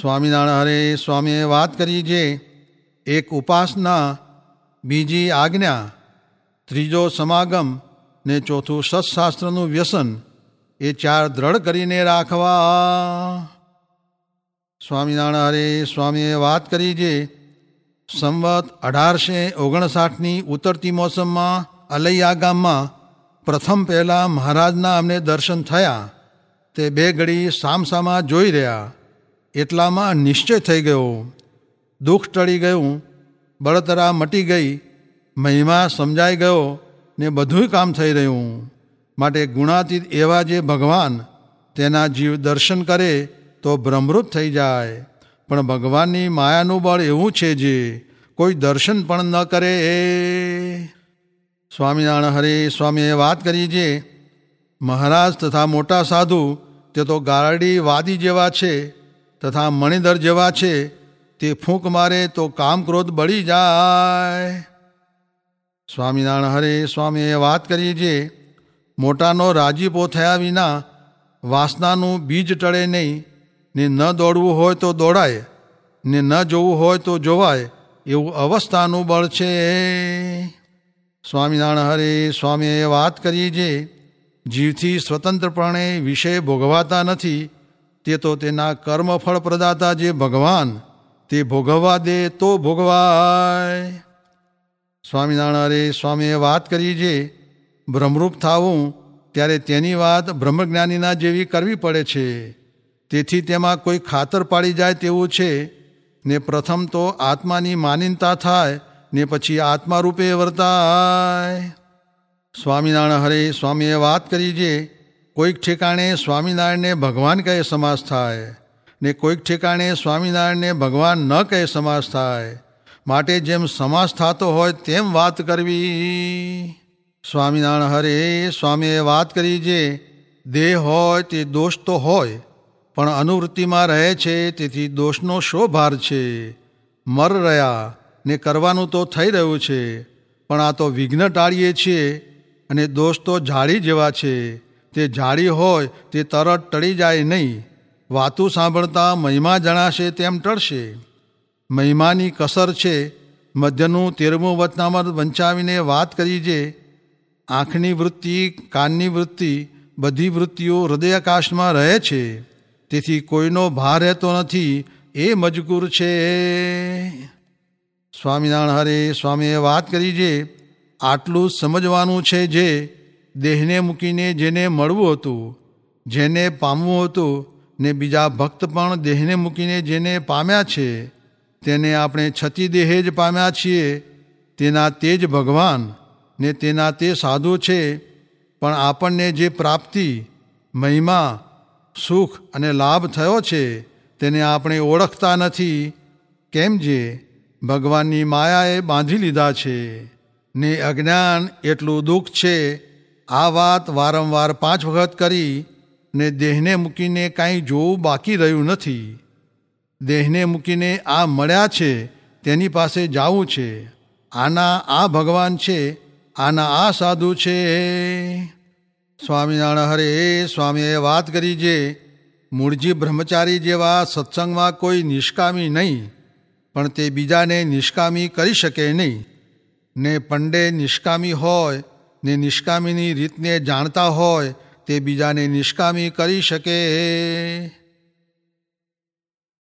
સ્વામિનારાયણ હરે સ્વામીએ વાત કરી જે એક ઉપાસના, બીજી આજ્ઞા, ત્રીજો સમાગમ ને ચોથું સત્શાસ્ત્રનું વ્યસન, એ ચાર દ્રઢ કરીને રાખવા. સ્વામિનારાયણ હરે સ્વામીએ વાત કરી જે સંવત અઢારસો ઓગણસાઠની ઉતરતી મોસમમાં અલૈયા ગામમાં પ્રથમ પહેલાં મહારાજના અમને દર્શન થયા. તે બે ઘડી સામસામા જોઈ રહ્યા. એટલામાં નિશ્ચય થઈ ગયો. દુઃખ ટળી ગયું. બળતરા મટી ગઈ. મહિમા સમજાઈ ગયો ને બધુંય કામ થઈ રહ્યું. માટે ગુણાતીત એવા જે ભગવાન તેના જીવ દર્શન કરે તો ભ્રમરૂપ થઈ જાય. પણ ભગવાનની માયાનું બળ એવું છે જે કોઈ દર્શન પણ ન કરે. એ સ્વામિનારાયણ હરે સ્વામીએ વાત કરી છે મહારાજ તથા મોટા સાધુ તે તો ગારડી વાદી જેવા છે. તથા મણિધર જેવા છે, તે ફૂંક મારે તો કામ ક્રોધ બળી જાય. સ્વામિનારાયણ હરે સ્વામીએ વાત કરી જે, મોટાનો રાજીપો થયા વિના વાસનાનું બીજ ટળે નહીં, ને ન દોડવું હોય તો દોડાય, ને ન જોવું હોય તો જોવાય, એવું અવસ્થાનું બળ છે. સ્વામિનારાયણ હરે સ્વામીએ વાત કરી જે, જીવથી સ્વતંત્રપણે વિષય ભોગવાતા નથી તે તો તેના કર્મફળ પ્રદાતા જે ભગવાન, તે ભોગવવા દે તો ભોગવાય. સ્વામિનારાયણ સ્વામીએ વાત કરી છે ભ્રમરૂપ થાવું, ત્યારે તેની વાત બ્રહ્મજ્ઞાનીના જેવી કરવી પડે છે. તેથી તેમાં કોઈ ખાતર પાડી જાય તેવું છે. ને પ્રથમ તો આત્માની માનીનતા થાય, ને પછી આત્મા રૂપે વર્તાય. સ્વામિનારાયણ હરે સ્વામીએ વાત કરી છે કોઈક ઠેકાણે સ્વામિનારાયણને ભગવાન કહે સમાસ થાય ને કોઈક ઠેકાણે સ્વામિનારાયણને ભગવાન ન કહે સમાસ થાય, માટે જેમ સમાસ થતો હોય તેમ વાત કરવી. સ્વામિનારાયણ હરે, સ્વામીએ વાત કરી જે દેહ હોય તે દોષ તો હોય, પણ અનુવૃત્તિમાં રહે છે તેથી દોષનો શો ભાર છે. મર રહ્યા ને કરવાનું તો થઈ રહ્યું છે, પણ આ તો વિઘ્ન ટાળીએ છીએ અને દોષ તો જાળી જેવા છે. તે જાળી હોય, તે તરત ટળી જાય નહીં. વાતું સાંભળતા મહિમા જણાશે તેમ ટળશે. મહિમાની કસર છે. મધ્યનું તેરમું વતનામત વંચાવીને વાત કરી જે. આંખની વૃત્તિ, કાનની વૃત્તિ, બધી વૃત્તિઓ હૃદયાકાશમાં રહે છે. તેથી કોઈનો ભાર રહેતો નથી. એ મજગૂર છે. સ્વામિનારાયણ હરે, સ્વામીએ વાત કરી છે આટલું સમજવાનું છે જે. દેહને મૂકીને જેને મળવું હતું, જેને પામવું હતું, ને બીજા ભક્ત પણ દેહને મૂકીને જેને પામ્યા છે, તેને આપણે છતી દેહે જ પામ્યા છીએ. તેના તે જ ભગવાન, ને તેના તે સાધુ છે. પણ આપણને જે પ્રાપ્તિ, મહિમા, સુખ અને લાભ થયો છે, તેને આપણે ઓળખતા નથી. કેમ જે? ભગવાનની માયાએ બાંધી લીધા છે. ને અજ્ઞાન એટલું દુઃખ છે આ વાત વારંવાર પાંચ વખત કરી ને દેહને મૂકીને કાંઈ જોવું બાકી રહ્યું નથી. દેહને મૂકીને આ મળ્યા છે, તેની પાસે જાવું છે. આના આ ભગવાન છે, આના આ સાધુ છે. સ્વામિનારાયણ હરે સ્વામીએ વાત કરી જે મૂળજી બ્રહ્મચારી જેવા સત્સંગમાં કોઈ નિષ્કામી નહીં, પણ તે બીજાને નિષ્કામી કરી શકે નહીં. ને પંડે નિષ્કામી હોય ને નિષ્કામીની રીતને જાણતા હોય તે બીજાને નિષ્કામી કરી શકે.